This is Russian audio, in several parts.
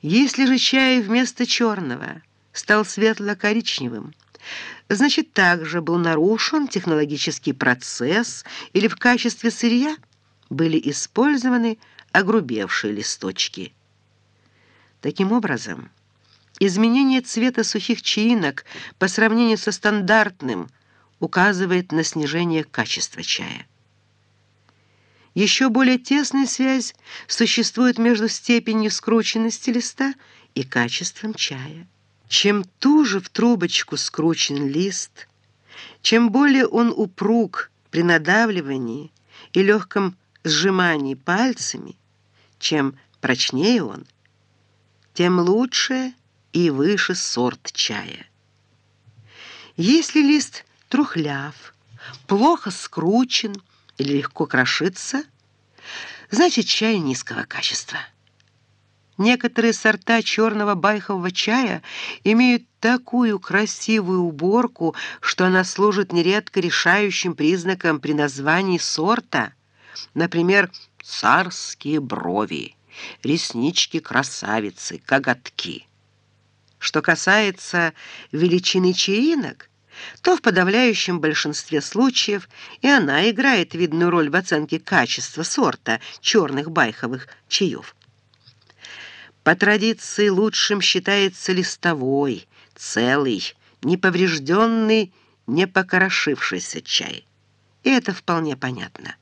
Если же чай вместо черного стал светло-коричневым, значит, также был нарушен технологический процесс или в качестве сырья были использованы огрубевшие листочки. Таким образом, изменение цвета сухих чаинок по сравнению со стандартным указывает на снижение качества чая. Еще более тесная связь существует между степенью скрученности листа и качеством чая. Чем туже в трубочку скручен лист, чем более он упруг при надавливании и легком сжимании пальцами, чем прочнее он, тем лучше и выше сорт чая. Если лист трухляв, плохо скручен, или легко крошится, значит чай низкого качества. Некоторые сорта черного байхового чая имеют такую красивую уборку, что она служит нередко решающим признаком при названии сорта. Например, царские брови, реснички красавицы, коготки. Что касается величины чаинок, то в подавляющем большинстве случаев и она играет видную роль в оценке качества сорта черных байховых чаев. По традиции лучшим считается листовой, целый, неповрежденный, не покорошившийся чай. И это вполне понятно.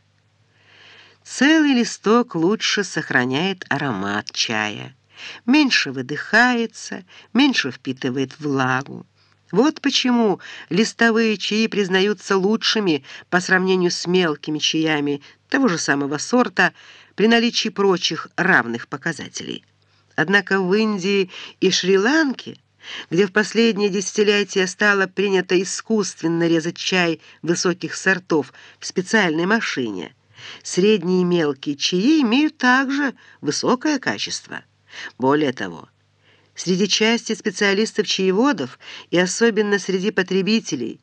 Целый листок лучше сохраняет аромат чая, меньше выдыхается, меньше впитывает влагу. Вот почему листовые чаи признаются лучшими по сравнению с мелкими чаями того же самого сорта при наличии прочих равных показателей. Однако в Индии и Шри-Ланке, где в последние десятилетия стало принято искусственно резать чай высоких сортов в специальной машине, средние и мелкие чаи имеют также высокое качество. Более того, Среди части специалистов-чаеводов и особенно среди потребителей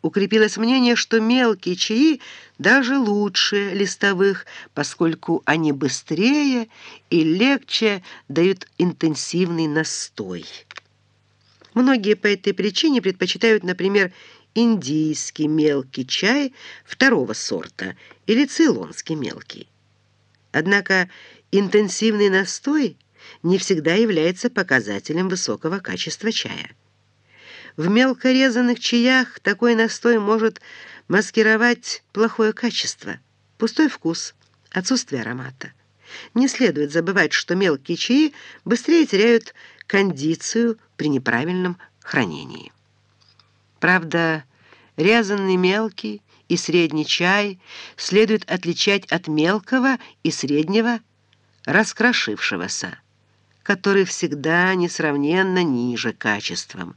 укрепилось мнение, что мелкие чаи даже лучше листовых, поскольку они быстрее и легче дают интенсивный настой. Многие по этой причине предпочитают, например, индийский мелкий чай второго сорта или цейлонский мелкий. Однако интенсивный настой – не всегда является показателем высокого качества чая. В мелкорезанных чаях такой настой может маскировать плохое качество, пустой вкус, отсутствие аромата. Не следует забывать, что мелкие чаи быстрее теряют кондицию при неправильном хранении. Правда, резанный мелкий и средний чай следует отличать от мелкого и среднего раскрошившегося который всегда несравненно ниже качеством.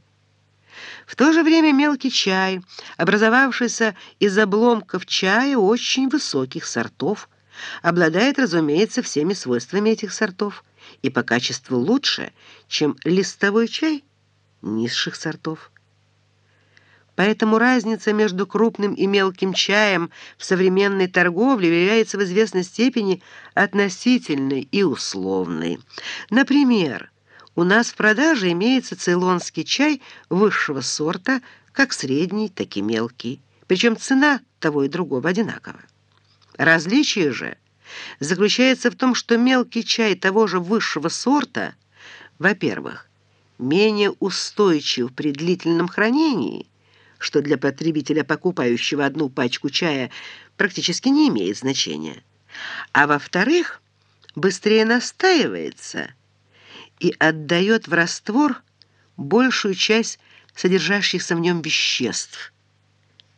В то же время мелкий чай, образовавшийся из обломков чая очень высоких сортов, обладает, разумеется, всеми свойствами этих сортов и по качеству лучше, чем листовой чай низших сортов. Поэтому разница между крупным и мелким чаем в современной торговле является в известной степени относительной и условной. Например, у нас в продаже имеется цейлонский чай высшего сорта, как средний, так и мелкий. Причем цена того и другого одинакова. Различие же заключается в том, что мелкий чай того же высшего сорта, во-первых, менее устойчив при длительном хранении – что для потребителя, покупающего одну пачку чая, практически не имеет значения. А во-вторых, быстрее настаивается и отдает в раствор большую часть содержащихся в нем веществ.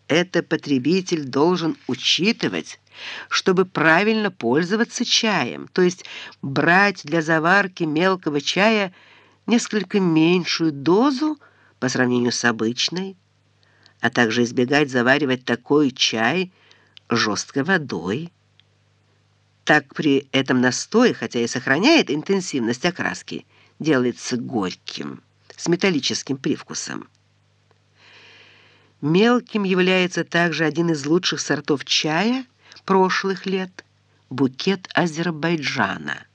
Это потребитель должен учитывать, чтобы правильно пользоваться чаем, то есть брать для заварки мелкого чая несколько меньшую дозу по сравнению с обычной, а также избегать заваривать такой чай жесткой водой. Так при этом настой, хотя и сохраняет интенсивность окраски, делается горьким, с металлическим привкусом. Мелким является также один из лучших сортов чая прошлых лет – букет Азербайджана –